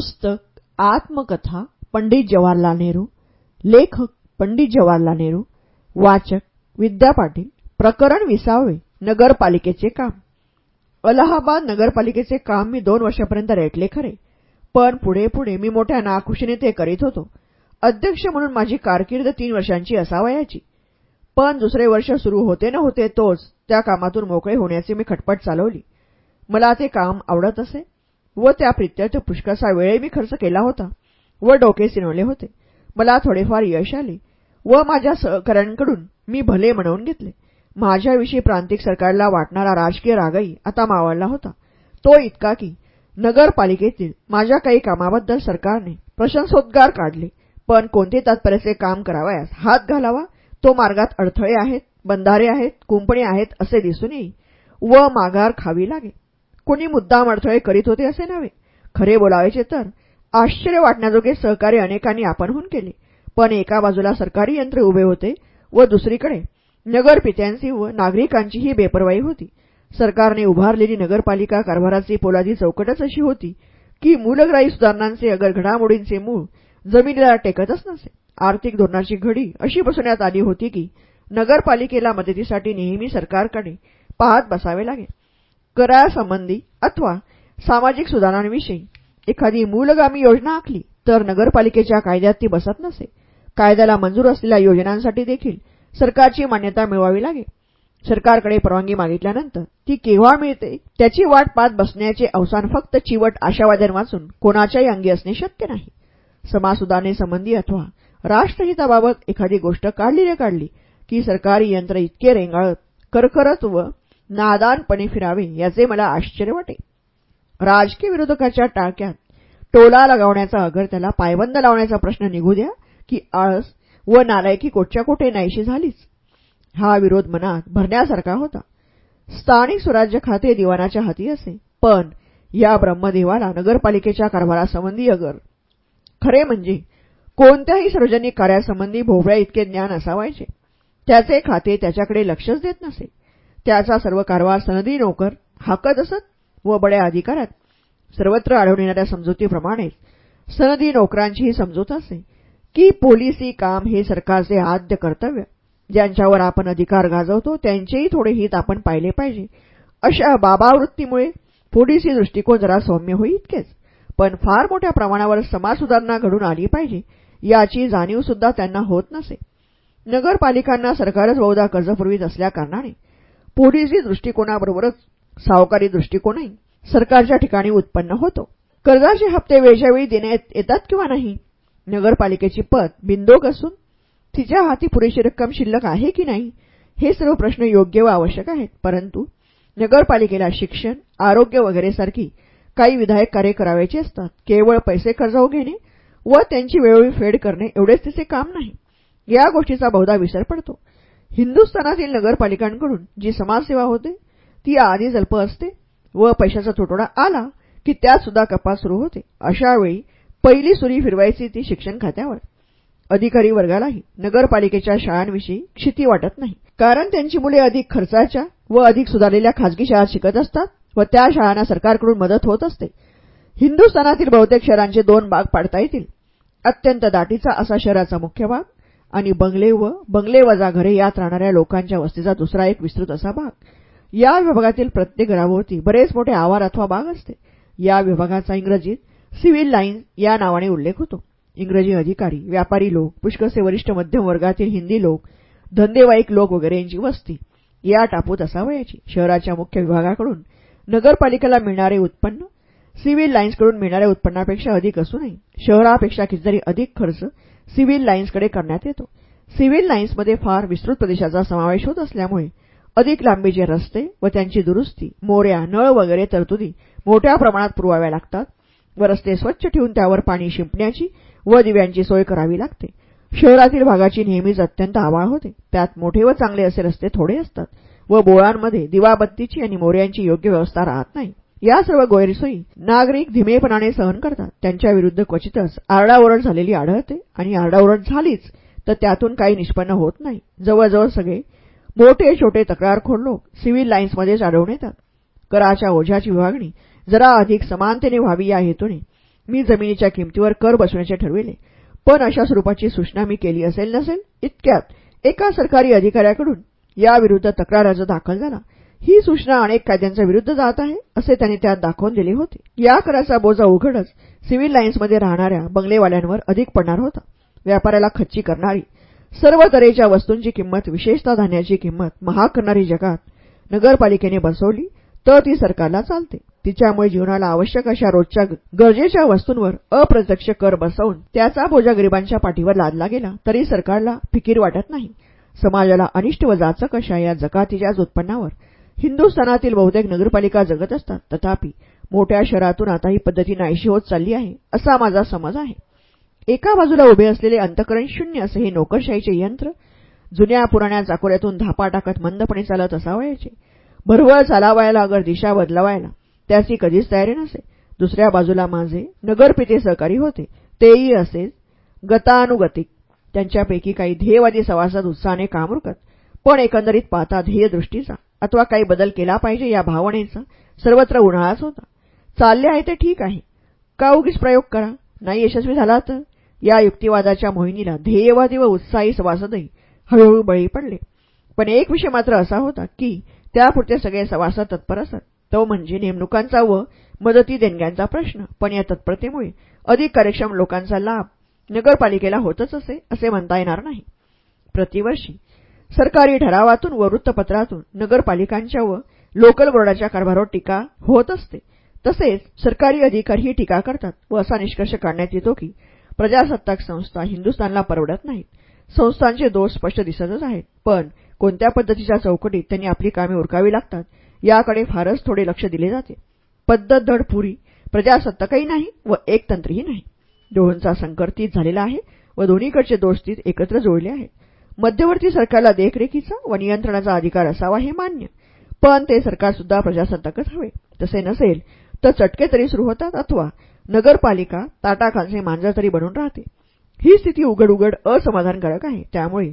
पुस्तक आत्मकथा पंडित जवाहरलाल नेहरू लेखक पंडित जवाहरलाल नेहरू वाचक विद्या पाटील प्रकरण विसावे नगरपालिकेचे काम. अलाहाबाद नगरपालिकेचे काम मी दोन वर्षापर्यंत रेटले खरे. पण पुढे पुढे मी मोठ्या नाखुशीने ते करीत होतो. अध्यक्ष म्हणून माझी कारकीर्द तीन वर्षांची असावयाची. पण दुसरे वर्ष सुरू होते न होते तोच त्या कामातून मोकळे होण्याची मी खटपट चालवली. मला ते काम आवडत असे. व त्या प्रित्यर्थ पुष्कळसा वेळही मी खर्च केला होता व डोके सिनवले होते. मला थोडेफार यश आले व माझ्या सहकाऱ्यांकडून मी भले म्हणवून घेतले. माझ्याविषयी प्रांतिक सरकारला वाटणारा राजकीय रागही आता मावळला होता. तो इतका की नगरपालिकेतील माझ्या काही कामाबद्दल सरकारने प्रशंसोद्गार काढले. पण कोणते तात्पर्याचे काम करावयास हात घालावा? तो मार्गात अडथळे आहेत बंधारे आहेत कुंपणे आहेत असे दिसून येई व माघार खावी लागे. कुणी मुद्दाम अडथळे करीत होते असे नव्हे. खरे बोलावायचे तर आश्चर्य वाटण्याजोगे सहकार्य अनेकांनी आपणहून केले. पण एका बाजूला सरकारी यंत्र उभे होते व दुसरीकडे नगरपित्यांची व नागरिकांचीही बेपरवाई होती. सरकारने उभारलेली नगरपालिका कारभाराची पोलादी चौकटच अशी होती की मूलग्राही सुधारणांचे अगर घडामोडींचे मूळ जमिनीला टेकतच नसे. आर्थिक धोरणाची घडी अशी बसवण्यात आली होती की नगरपालिकेला मदतीसाठी नेहमी सरकारकडे पाहत बसावे लागे. करासंबंधी अथवा सामाजिक सुधारणांविषयी एखादी मूलगामी योजना आखली तर नगरपालिकेच्या कायद्यात ती बसत नसे. कायद्याला मंजूर असलेल्या योजनांसाठी देखील सरकारची मान्यता मिळवावी लागे सरकारकडे परवानगी मागितल्यानंतर ती केव्हा मिळते त्याची वाट पाहत बसण्याचे अवसान फक्त चिवट आशावाद्यांवाचून कोणाच्याही अंगी असणे शक्य नाही. समाजसुधारणेसंबंधी अथवा राष्ट्रहिताबाबत एखादी गोष्ट काढली रे काढली की सरकारी यंत्र इतके रेंगाळत करकरत व नादानपणे फिरावे याचे मला आश्चर्य वाटे. राजकीय विरोधकाच्या टाळक्यात टोला लगावण्याचा अगर त्याला पायबंद लावण्याचा प्रश्न निघू द्या की आळस व नालायकी कोटच्या कोठे नाहीशी झालीच. हा विरोध मनात भरण्यासारखा होता. स्थानिक स्वराज्य खाते दिवाणाच्या हाती असे. पण या ब्रह्मदेवाला नगरपालिकेच्या कारभारासंबंधी अगर. खरे म्हणजे कोणत्याही सार्वजनिक कार्यासंबंधी भोवळ्या इतके ज्ञान असावायचे. त्याचे खाते त्याच्याकडे लक्षच देत नसे. त्याचा सर्व कारभार सनदी नोकर हाकत असत व बड्या अधिकारात. सर्वत्र आढळून येणाऱ्या समजुतीप्रमाणेच सनदी नोकरांचीही समजूत असे की पोलिसी काम हे सरकारचे आद्य कर्तव्य. ज्यांच्यावर आपण अधिकार गाजवतो त्यांचेही थोडे हित आपण पाहिले पाहिजे. अशा बाबावृत्तीमुळे पोलिसी दृष्टिकोन जरा सौम्य होई इतकेच. पण फार मोठ्या प्रमाणावर समाज सुधारणा घडून आली पाहिजे याची जाणीवसुद्धा त्यांना होत नसे. नगरपालिकांना सरकारच बहुधा कर्ज पुरवीत असल्याकारणाने पोलिसी दृष्टिकोनाबरोबरच सावकारी दृष्टिकोनही सरकारच्या ठिकाणी उत्पन्न होतो. कर्जाचे हप्ते वेळच्या वेळी देण्यात येतात किंवा नाही? नगरपालिकेची पत बिंदोक असून तिच्या हाती पुरेशी रक्कम शिल्लक आहे की नाही? हे सर्व प्रश्न योग्य व आवश्यक आहेत. परंतु नगरपालिकेला शिक्षण आरोग्य वगैरे सारखी काही विधायक कार्य करावायची असतात. केवळ पैसे कर्जाऊ घेणे व त्यांची वेळोवेळी फेड करणे एवढेच तिचे काम नाही. या गोष्टीचा बहुधा विसर पडतो. हिंदुस्थानातील नगरपालिकांकडून जी समाजसेवा होते ती आधीच अल्प असते व पैशाचा तुटवडा आला की त्यात सुद्धा कपात सुरू होते. अशावेळी पहिली सुरी फिरवायची ती शिक्षण खात्यावर. अधिकारी वर्गालाही नगरपालिकेच्या शाळांविषयी क्षिती वाटत नाही. कारण त्यांची मुले अधिक खर्चाच्या व अधिक सुधारलेल्या खाजगी शाळात शिकत असतात व त्या शाळांना सरकारकडून मदत होत असते. हिंदुस्थानातील बहुतेक शहरांचे दोन भाग पाडता येतील. अत्यंत दाटीचा असा शहराचा मुख्य भाग आणि बंगले व बंगले वजा घरे यात राहणाऱ्या लोकांच्या वस्तीचा दुसरा एक विस्तृत असा भाग. या विभागातील प्रत्येक घराभोवती बरेच मोठे आवार अथवा बाग असते. या विभागाचा इंग्रजीत सिव्हिल लाईन या नावाने उल्लेख होतो. इंग्रजी अधिकारी व्यापारी लोक पुष्कळसे वरिष्ठ मध्यम वर्गातील हिंदी लोक धंदेवाईक लोक वगैरेंची वस्ती. या टापूत असावयाची. शहराच्या मुख्य विभागाकडून नगरपालिकेला मिळणारे उत्पन्न सिव्हिल लाईन्सकडून मिळणाऱ्या उत्पन्नापेक्षा अधिक असूनही शहरापेक्षा कितीतरी अधिक खर्च सिव्हिल लाईन्सकडे करण्यात येतो. सिव्हिल लाईन्समध्ये फार विस्तृत प्रदेशाचा समावेश होत असल्यामुळे अधिक लांबीचे रस्ते व त्यांची दुरुस्ती मोऱ्या नळ वगैरे तरतुदी मोठ्या प्रमाणात पुरवाव्या लागतात व रस्ते स्वच्छ ठेवून त्यावर पाणी शिंपण्याची व दिव्यांची सोय करावी लागते. शहरातील भागाची नेहमीच अत्यंत आवाळ होते. त्यात मोठे व चांगले असे रस्ते थोडे असतात व बोळांमध्ये दिवाबत्तीची आणि मोऱ्यांची योग्य व्यवस्था राहत नाही. या सर्व गैरसोयी नागरिक धीमेपणाने सहन करतात. त्यांच्या विरुद्ध क्वचितच आरडाओरड झालेली आढळते आणि आरडाओरड झालीच तर त्यातून काही निष्पन्न होत नाही. जवळजवळ सगळे मोठे छोटे तक्रारखोर लोक सिव्हिल लाईन्समध्येच आढळून येतात. कराच्या ओझ्याची विभागणी जरा अधिक समानतेने व्हावी या हेतूने मी जमिनीच्या किमतीवर कर बसवण्याचे ठरविले. पण अशा स्वरूपाची सूचना मी केली असेल नसेल इतक्यात एका सरकारी अधिकाऱ्याकडून याविरुद्ध तक्रार अर्ज दाखल झाला. ही सूचना अनेक कायद्यांच्या विरुद्ध जात आहे असे त्यांनी त्यात दाखवून दिले होते. या कराचा बोजा उघडच सिव्हिल लाईन्समध्ये राहणाऱ्या बंगलेवाल्यांवर अधिक पडणार होता. व्यापाऱ्याला खच्ची करणारी सर्व तऱ्हेच्या वस्तूंची किंमत विशेषतः धान्याची किंमत महाग करणारी जगात नगरपालिकेने बसवली तर ती सरकारला चालते. तिच्यामुळे जीवनाला आवश्यक अशा रोजच्या गरजेच्या वस्तूंवर अप्रत्यक्ष कर बसवून त्याचा बोजा गरिबांच्या पाठीवर लादला गेला तरी सरकारला फिकीर वाटत नाही. समाजाला अनिष्ट व जाचक अशा या जकातीच्याच उत्पन्नावर हिंदुस्थानातील बहुतेक नगरपालिका जगत असतात. तथापि मोठ्या शहरातून आता ही पद्धती नाहीशी होत चालली आहे असा माझा समज आहे. एका बाजूला उभे असलेले अंतकरण शून्य असे हे नोकरशाहीचे यंत्र जुन्या पुराण्या चाकोऱ्यातून धापा टाकत मंदपणे चालत असावयाचे. भरवळ चालावायला अगर दिशा बदलावायला त्याची कधीच तयारी नसे. दुसऱ्या बाजूला माझे नगरपिते सहकारी होते. तेही असेच गतानुगतिक. त्यांच्यापैकी काही ध्येयवादी सभासद उत्साहाने काम रुकत पण एकंदरीत पाहता ध्येयदृष्टीचा. अथवा काही बदल केला पाहिजे या भावनेचा सर्वत्र उन्हाळाच होता. चालले आहे ते ठीक आहे. का उगीच प्रयोग करा? नाही यशस्वी झाला तर? या युक्तिवादाच्या मोहिनीला ध्येयवादी व उत्साही सभासदही हळूहळू बळी पडले. पण एक विषय मात्र असा होता की त्यापुरते सगळे सभासद तत्पर असत. तो म्हणजे नेमणुकांचा व मदती देणग्यांचा प्रश्न. पण या तत्परतेमुळे अधिक कार्यक्षम लोकांचा लाभ नगरपालिकेला होतच असे असे म्हणता येणार नाही. प्रतिवर्षी सरकारी ठरावातून व वृत्तपत्रातून नगरपालिकांच्या व लोकल बोर्डाच्या कारभारावर टीका होत असते. तसेच सरकारी अधिकारीही टीका करतात व असा निष्कर्ष काढण्यात येतो की प्रजासत्ताक संस्था हिंदुस्थानला परवडत नाहीत. संस्थांचे दोष स्पष्ट दिसतच आहेत. पण कोणत्या पद्धतीच्या चौकटीत त्यांनी आपली कामे उरकावी लागतात याकडे फारच थोडे लक्ष दिले जाते. पद्धत धडपुरी प्रजासत्ताकही नाही व एकतंत्रीही नाही. दोहोंचा संकर्तीत झालेला आहे व दोन्हीकडचे दोष तीत एकत्र जोडले आहेत. मध्यवर्ती सरकारला देखरेखीचा व नियंत्रणाचा अधिकार असावा हे मान्य. पण ते सरकारसुद्धा प्रजासत्ताकच हवे. तसे नसेल तर चटके तरी सुरू होतात अथवा नगरपालिका ताटाखालचे मांजर तरी बनून राहते. ही स्थिती उघड उघड असमाधानकारक आहे. त्यामुळे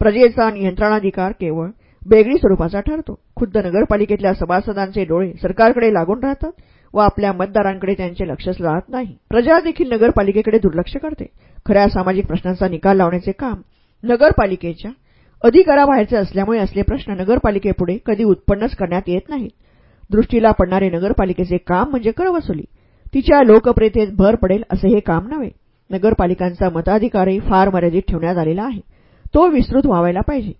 प्रजेचा नियंत्रणाधिकार केवळ बेगळी स्वरूपाचा ठरतो. खुद्द नगरपालिकेतल्या सभासदांचे डोळे सरकारकडे लागून राहतात व आपल्या मतदारांकडे त्यांचे लक्षच राहत नाही. प्रजा देखील नगरपालिकेकडे दुर्लक्ष करते. खऱ्या सामाजिक प्रश्नांचा निकाल लावण्याचे काम नगरपालिकेच्या अधिकाराबाहेरचे असल्यामुळे असले प्रश्न नगरपालिकेपुढे कधी उत्पन्नच करण्यात येत नाहीत. दृष्टीला पडणारे नगरपालिकेचे काम म्हणजे करवसुली. तिच्या लोकप्रियतेत भर पडेल असे हे काम नव्हे. नगरपालिकांचा मताधिकारही फार मर्यादित ठेवण्यात आलेला आहे. तो विस्तृत व्हावायला पाहिजे.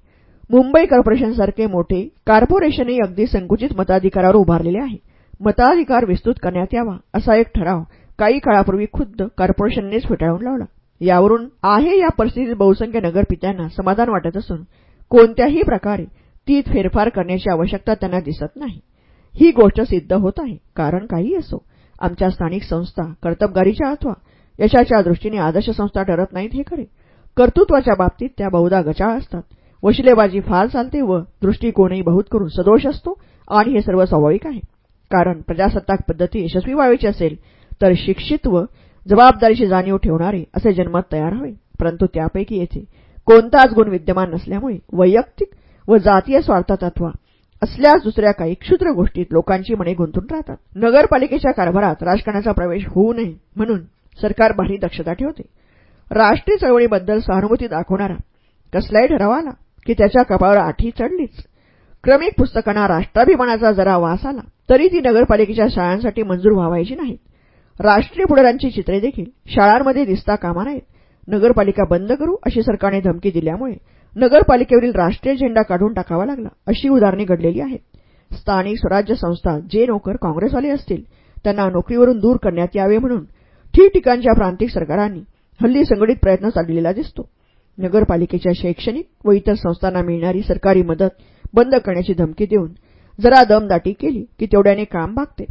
मुंबई कॉर्पोरेशनसारखे मोठे कॉर्पोरेशनही अगदी संकुचित मताधिकारावर उभारलेले आहे. मताधिकार विस्तृत करण्यात यावा असा एक ठराव काही काळापूर्वी खुद्द कॉर्पोरेशननेच फेटाळून लावला. यावरून आहे या परिस्थितीत बहुसंख्य नगरपित्यांना समाधान वाटत असून कोणत्याही प्रकारे तीत फेरफार करण्याची आवश्यकता त्यांना दिसत नाही. ही गोष्ट सिद्ध होत आहे. कारण काही असो आमच्या स्थानिक संस्था कर्तबगारीच्या अथवा यशाच्या दृष्टीने आदर्श संस्था ठरत नाहीत हे खरे. कर्तृत्वाच्या बाबतीत त्या बहुधा गचाळ असतात. वशिलेबाजी फार चालते व दृष्टिकोनही बहुत करून सदोष असतो आणि हे सर्व स्वाभाविक आहे. कारण प्रजासत्ताक पद्धती यशस्वी व्हावीची असेल तर शिक्षित व जबाबदारीची जाणीव ठेवणारे असे जन्मत तयार हवे परंतु त्यापैकी येथे कोणताच गुण विद्यमान नसल्यामुळे वैयक्तिक व जातीय स्वार्थात अथवा असल्यास दुसऱ्या काही क्षुद्र गोष्टीत लोकांची मने गुंतून राहतात. नगरपालिकेच्या कारभारात राजकारणाचा प्रवेश होऊ नये म्हणून सरकार भारी दक्षता ठेवते. राष्ट्रीय चळवळीबद्दल सहानुभूती दाखवणारा कसलाही ठराव आला की त्याच्या कपाळावर आठी चढलीच. क्रमिक पुस्तकांना राष्ट्राभिमानाचा जरा वास आला तरी ती नगरपालिकेच्या शाळांसाठी मंजूर व्हावायची नाहीत राष्ट्रीय पुढाऱ्यांची चित्रे देखील शाळांमध्ये दिसता कामा नाहीत नगरपालिका बंद करू अशी सरकारने धमकी दिल्यामुळे नगरपालिकेवरील राष्ट्रीय झेंडा काढून टाकावा लागला अशी उदाहरणे घडलेली आहेत. स्थानिक स्वराज्य संस्था जे नोकर काँग्रेसवाले असतील त्यांना नोकरीवरून दूर करण्यात यावे म्हणून ठिकठिकाणच्या प्रांतिक सरकारांनी हल्ली संघटित प्रयत्न चाललेला दिसतो. नगरपालिकेच्या शैक्षणिक व इतर संस्थांना मिळणारी सरकारी मदत बंद करण्याची धमकी देऊन जरा दमदाटी केली की तेवढ्याने काम भागते.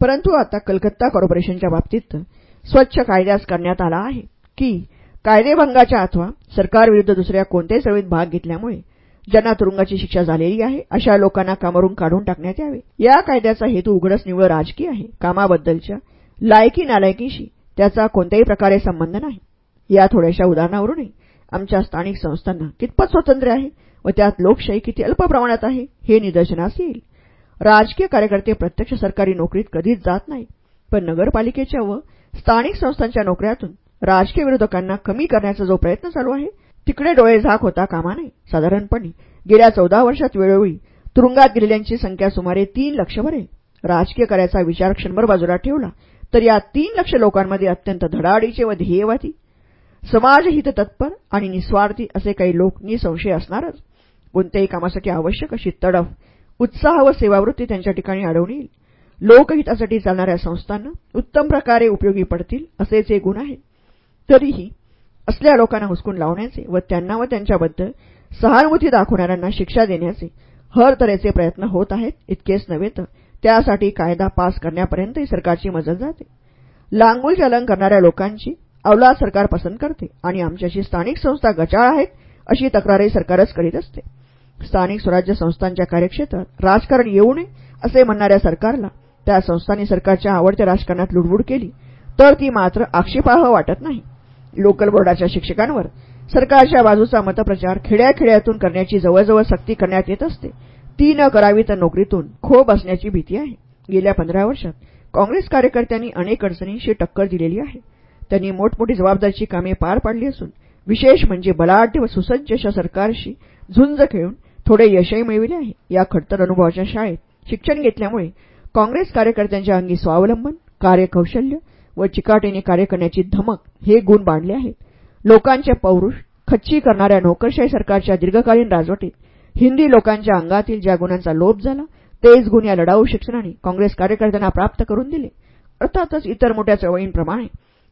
परंतु आता कलकत्ता कॉर्पोरेशनच्या बाबतीत स्वच्छ कायद्यास करण्यात आला आहे की कायदेभंगाच्या अथवा सरकारविरुद्ध दुसऱ्या कोणत्याही चळवळीत भाग घेतल्यामुळे ज्यांना तुरुंगाची शिक्षा झालेली आहे अशा लोकांना कामावरून काढून टाकण्यात यावे. या कायद्याचा हेतू उघडच निवळ राजकीय आहे. कामाबद्दलच्या लायकी नालायकीशी त्याचा कोणत्याही प्रकारे संबंध नाही. या थोड्याशा उदाहरणावरूनही आमच्या स्थानिक संस्थांना कितपत स्वातंत्र्य आहे व त्यात लोकशाही किती अल्प प्रमाणात आहे हे निदर्शनास येईल. राजकीय कार्यकर्ते प्रत्यक्ष सरकारी नोकरीत कधीच जात नाही. पण नगरपालिकेच्या व स्थानिक संस्थांच्या नोकऱ्यातून राजकीय विरोधकांना कमी करण्याचा जो प्रयत्न चालू आहे तिकडे डोळे झाक होता कामा नये. साधारणपणे गेल्या चौदा वर्षात वेळोवेळी तुरुंगात गेलेल्यांची संख्या सुमारे तीन लक्षभर आहे राजकीय कार्याचा विचार क्षणभर बाजूला ठेवला तर या तीन लक्ष लोकांमध्ये अत्यंत धडाडीचे व ध्येयवादी समाजहित तत्पर आणि निस्वार्थी असे काही लोक निसंशय असणारच. कोणत्याही कामासाठी आवश्यक अशी तडफ उत्साह व सेवावृत्ती त्यांच्या ठिकाणी आढळून येईल. लोकहितासाठी चालणाऱ्या संस्थांना उत्तम प्रकारे उपयोगी पडतील असेच हे गुण आहेत तरीही असल्या लोकांना हुसकून लावण्याचे व त्यांना व त्यांच्याबद्दल सहानुभूती दाखवणाऱ्यांना शिक्षा देण्याचे हर तऱ्हेचे प्रयत्न होत आहेत इतकेच नव्हे तर त्यासाठी कायदा पास करण्यापर्यंतही सरकारची मजल जाते. लांगमूल चलन करणाऱ्या लोकांची अवलाद सरकार पसंत करते आणि आमच्याशी स्थानिक संस्था गचाळ आहेत अशी तक्रारही सरकारच करीत असते. स्थानिक स्वराज्य संस्थांच्या कार्यक्षेत्रात राजकारण येऊ नये असे म्हणणाऱ्या सरकारला त्या संस्थांनी सरकारच्या आवडत्या राजकारणात लुडबुड केली तर ती मात्र आक्षेपार्ह वाटत नाही. लोकल बोर्डाच्या शिक्षकांवर सरकारच्या बाजूचा मतप्रचार खेड्याखेड्यातून करण्याची जवळजवळ सक्ती करण्यात येत असते. ती न करावी तर नोकरीतून खो बसण्याची भीती आहे. गेल्या पंधरा वर्षात काँग्रेस कार्यकर्त्यांनी अनेक अडचणींशी टक्कर दिलेली आहे. त्यांनी मोठमोठी जबाबदारीची कामे पार पाडली असून विशेष म्हणजे बलाढ्य व सुसज्ज अशा सरकारशी झुंज खेळून थोडे यशही मिळविले आहे. या खडतर अनुभवाच्या शाळेत शिक्षण घेतल्यामुळे काँग्रेस कार्यकर्त्यांच्या अंगी स्वावलंबन कार्यकौशल्य व चिकाटीने कार्य करण्याची धमक हे गुण बांधले आहेत. लोकांचे पौरुष खच्ची करणाऱ्या नोकरशाही सरकारच्या दीर्घकालीन राजवटीत हिंदी लोकांच्या अंगातील ज्या गुणांचा लोप झाला तेच गुण या लढाऊ शिक्षणाने काँग्रेस कार्यकर्त्यांना प्राप्त करून दिले. अर्थातच इतर मोठ्या चळवळींप्रमाणे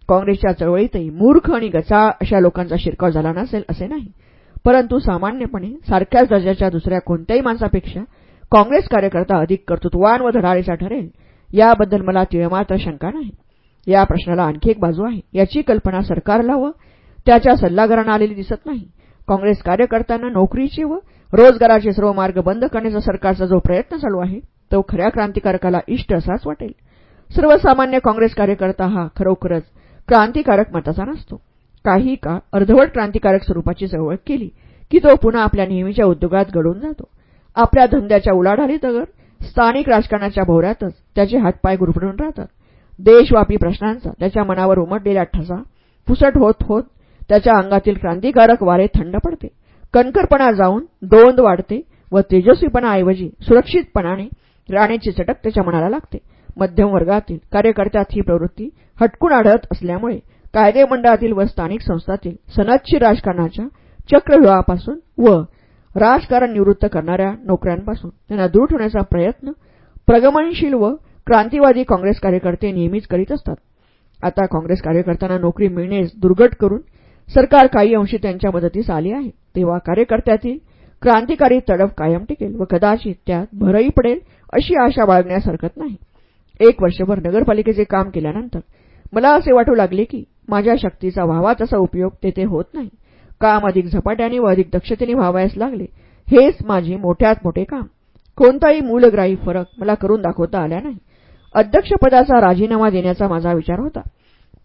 काँग्रेसच्या चळवळीतही मूर्ख आणि गचाळ अशा लोकांचा शिरकाव झाला नसेल असे नाही. परंतु सामान्यपणे सारख्याच दर्जाच्या दुसऱ्या कोणत्याही माणसापेक्षा काँग्रेस कार्यकर्ता अधिक कर्तृत्वान व धडाडीचा ठरेल याबद्दल मला तिळमात्र शंका नाही. या प्रश्नाला आणखी एक बाजू आहे. याची कल्पना सरकारला व त्याच्या सल्लागारांना आलेली दिसत नाही. काँग्रेस कार्यकर्त्यांना नोकरीचे व रोजगाराचे सर्व मार्ग बंद करण्याचा सरकारचा जो प्रयत्न चालू आहे तो खऱ्या क्रांतिकारकाला इष्ट असाच वाटेल. सर्वसामान्य काँग्रेस कार्यकर्ता हा खरोखरच क्रांतिकारक मताचा नसतो. काही काळ अर्धवट क्रांतिकारक स्वरूपाची चळवळ केली की तो पुन्हा आपल्या नेहमीच्या उद्योगात घडून जातो. आपल्या धंद्याच्या उलाढाली स्थानिक राजकारणाच्या भोवऱ्यातच त्याचे हातपाय गुरफडून राहतात. देशव्यापी प्रश्नांचा त्याच्या मनावर उमटलेला ठसा पुसट होत होत त्याच्या अंगातील क्रांतिकारक वारे थंड पडते. कणकरपणा जाऊन दोंद वाढते व तेजस्वीपणाऐवजी सुरक्षितपणाने राहण्याची चटक त्याच्या मनाला लागते. मध्यम वर्गातील कार्यकर्त्यात ही प्रवृत्ती हटकून आढळत असल्यामुळे कायदेमंडळातील व स्थानिक संस्थातील सनदशीर राजकारणाच्या चक्रव्यूहापासून व राजकारण निवृत्त करणाऱ्या नोकऱ्यांपासून त्यांना दूर ठेवण्याचा प्रयत्न प्रगमनशील व क्रांतिवादी काँग्रेस कार्यकर्ते नेहमीच करीत असतात. आता काँग्रेस कार्यकर्त्यांना नोकरी मिळणेच दुर्घट करून सरकार काही अंशी त्यांच्या मदतीस आले आहे. तेव्हा कार्यकर्त्यातील क्रांतिकारी तडफ कायम टिकेल व कदाचित त्यात भरही पडेल अशी आशा बाळगण्यास हरकत नाही. एक वर्षभर नगरपालिकेचे काम केल्यानंतर मला असे वाटू लागले की माझ्या शक्तीचा व्हावा तसा उपयोग तेथे होत नाही. काम अधिक झपाट्याने व अधिक दक्षतेने व्हावयास लागले. हेच माझे मोठ्यात मोठे काम. कोणताही मूलग्राही फरक मला करून दाखवता आला नाही. अध्यक्षपदाचा राजीनामा देण्याचा माझा विचार होता.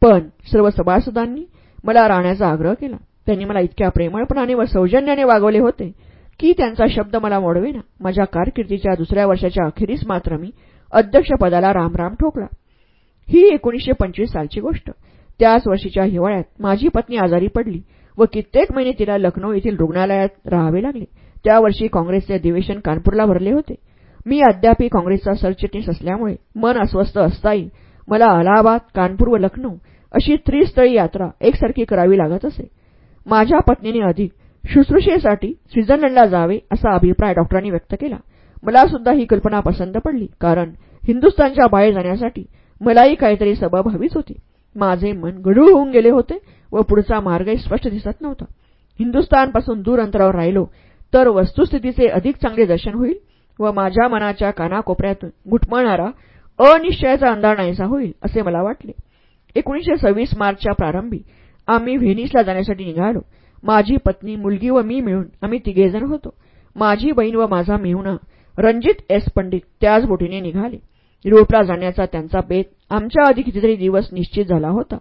पण सर्व सभासदांनी मला राहण्याचा आग्रह केला. त्यांनी मला इतक्या प्रेमळपणाने व सौजन्याने वागवले होते की त्यांचा शब्द मला मोडवेना. माझ्या कारकिर्दीच्या दुसऱ्या वर्षाच्या अखेरीस मात्र मी अध्यक्षपदाला रामराम ठोकला. ही एकोणीशे पंचवीस सालची गोष्ट. त्याच वर्षीच्या हिवाळ्यात माझी पत्नी आजारी पडली व कित्येक महिने तिला लखनौ येथील रुग्णालयात राहावे लागले. त्या वर्षी काँग्रेसचे अधिवेशन कानपूरला भरले होते. मी अद्यापही काँग्रेसचा सरचिटणीस असल्यामुळे मन अस्वस्थ असताही मला अलाहाबाद कानपूर व लखनौ अशी त्रिस्थळी यात्रा एकसारखी करावी लागत असे. माझ्या पत्नीने अधिक शुश्रूषेसाठी स्वित्झर्लंडला जावे असा अभिप्राय डॉक्टरांनी व्यक्त केला. मला सुद्धा ही कल्पना पसंत पडली कारण हिंदुस्थानच्या बाहेर जाण्यासाठी मलाही काहीतरी सबब हवीच होती. माझे मन गढूळ होऊन गेले होते व पुढचा मार्गही स्पष्ट दिसत नव्हता. हिंदुस्थानपासून दूर अंतरावर राहिलो तर वस्तुस्थितीचे अधिक चांगले दर्शन होईल व माझ्या मनाच्या कानाकोपऱ्यातून घुटमळणारा अनिश्चयाचा अंधार नाहीसा होईल असे मला वाटले. एकोणीशे सव्वीस मार्चच्या प्रारंभी आम्ही व्हेनिसला जाण्यासाठी निघालो. माझी पत्नी मुलगी व मी मिळून आम्ही तिघेजण होतो. माझी बहीण व माझा मेहुणा रणजित एस पंडित त्याच बोटीने निघाले. युरोपला जाण्याचा त्यांचा बेत आमच्या आधी कितीतरी दिवस निश्चित झाला होता.